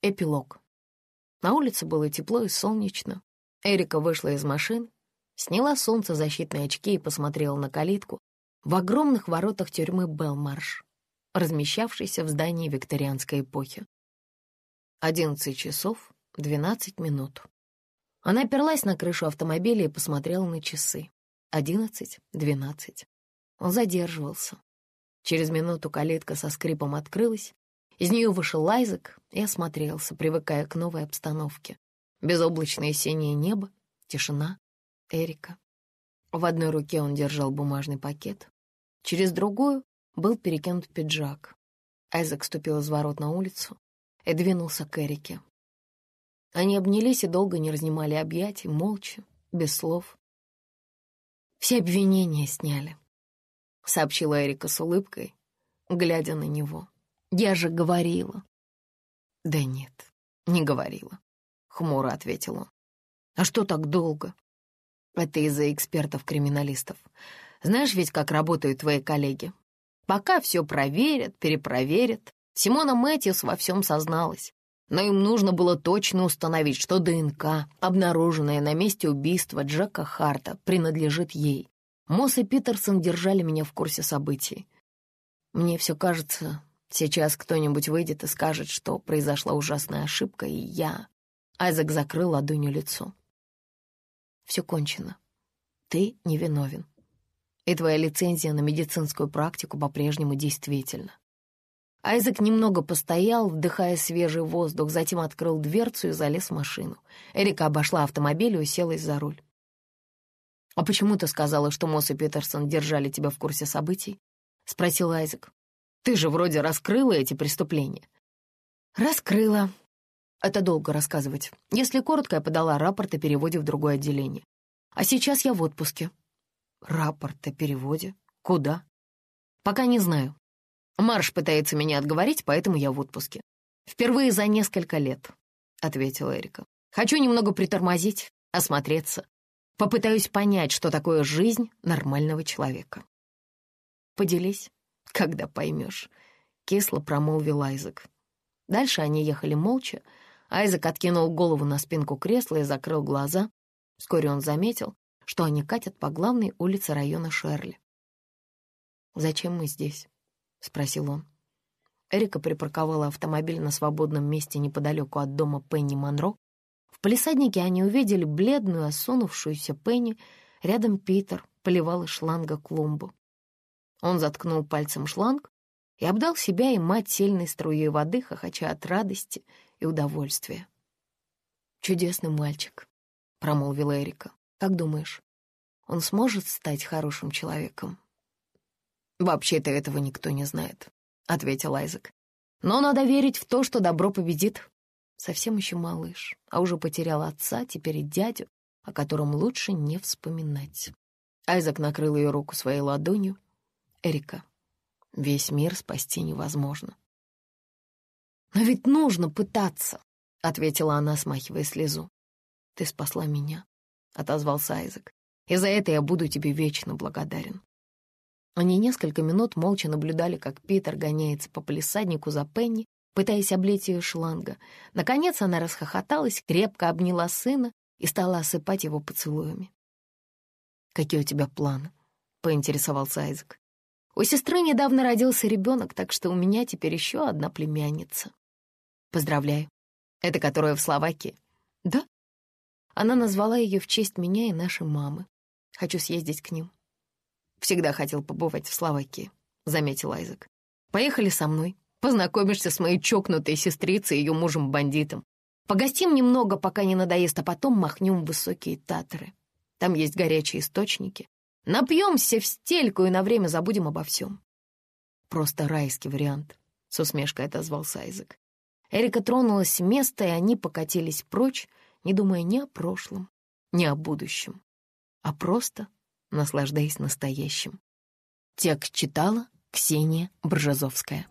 Эпилог. На улице было тепло и солнечно. Эрика вышла из машины, сняла солнцезащитные очки и посмотрела на калитку в огромных воротах тюрьмы Белмарш, размещавшейся в здании викторианской эпохи. Одиннадцать часов двенадцать минут. Она оперлась на крышу автомобиля и посмотрела на часы. Одиннадцать, двенадцать. Он задерживался. Через минуту калитка со скрипом открылась. Из нее вышел Айзек и осмотрелся, привыкая к новой обстановке. Безоблачное синее небо, тишина, Эрика. В одной руке он держал бумажный пакет, через другую был перекинут пиджак. Айзек ступил из ворот на улицу и двинулся к Эрике. Они обнялись и долго не разнимали объятий, молча, без слов. «Все обвинения сняли», — сообщила Эрика с улыбкой, глядя на него. «Я же говорила». «Да нет, не говорила», — хмуро ответил он. «А что так долго?» «Это из-за экспертов-криминалистов. Знаешь ведь, как работают твои коллеги? Пока все проверят, перепроверят. Симона Мэтьюс во всем созналась но им нужно было точно установить, что ДНК, обнаруженная на месте убийства Джека Харта, принадлежит ей. Мосс и Питерсон держали меня в курсе событий. Мне все кажется, сейчас кто-нибудь выйдет и скажет, что произошла ужасная ошибка, и я... Айзек закрыл ладонью лицо. Все кончено. Ты невиновен. И твоя лицензия на медицинскую практику по-прежнему действительна. Айзек немного постоял, вдыхая свежий воздух, затем открыл дверцу и залез в машину. Эрика обошла автомобиль и уселась за руль. «А почему ты сказала, что Мосс и Питерсон держали тебя в курсе событий?» — спросил Айзек. «Ты же вроде раскрыла эти преступления». «Раскрыла. Это долго рассказывать. Если коротко, я подала рапорт о переводе в другое отделение. А сейчас я в отпуске». «Рапорт о переводе? Куда?» «Пока не знаю. Марш пытается меня отговорить, поэтому я в отпуске. Впервые за несколько лет, — ответила Эрика. Хочу немного притормозить, осмотреться. Попытаюсь понять, что такое жизнь нормального человека. Поделись, когда поймешь, — кисло промолвил Айзек. Дальше они ехали молча. Айзек откинул голову на спинку кресла и закрыл глаза. Вскоре он заметил, что они катят по главной улице района Шерли. «Зачем мы здесь?» — спросил он. Эрика припарковала автомобиль на свободном месте неподалеку от дома Пенни Монро. В палисаднике они увидели бледную, осунувшуюся Пенни. Рядом Питер поливал из шланга клумбу. Он заткнул пальцем шланг и обдал себя и мать сильной струей воды, хохоча от радости и удовольствия. «Чудесный мальчик», — промолвила Эрика. «Как думаешь, он сможет стать хорошим человеком?» «Вообще-то этого никто не знает», — ответил Айзек. «Но надо верить в то, что добро победит. Совсем еще малыш, а уже потерял отца, теперь и дядю, о котором лучше не вспоминать». Айзек накрыл ее руку своей ладонью. «Эрика, весь мир спасти невозможно». «Но ведь нужно пытаться», — ответила она, смахивая слезу. «Ты спасла меня», — отозвался Айзек. «И за это я буду тебе вечно благодарен». Они несколько минут молча наблюдали, как Питер гоняется по полисаднику за Пенни, пытаясь облить ее шланга. Наконец она расхохоталась, крепко обняла сына и стала осыпать его поцелуями. «Какие у тебя планы?» — поинтересовался Айзек. «У сестры недавно родился ребенок, так что у меня теперь еще одна племянница». «Поздравляю. Это которая в Словакии?» «Да». Она назвала ее в честь меня и нашей мамы. Хочу съездить к ним. Всегда хотел побывать в Словакии», — заметил Айзек. «Поехали со мной. Познакомишься с моей чокнутой сестрицей и ее мужем-бандитом. Погостим немного, пока не надоест, а потом махнем в высокие Татры. Там есть горячие источники. Напьемся в стельку и на время забудем обо всем». «Просто райский вариант», — с усмешкой отозвался Айзек. Эрика тронулась с места, и они покатились прочь, не думая ни о прошлом, ни о будущем, а просто наслаждаясь настоящим. Текст читала Ксения Бржазовская.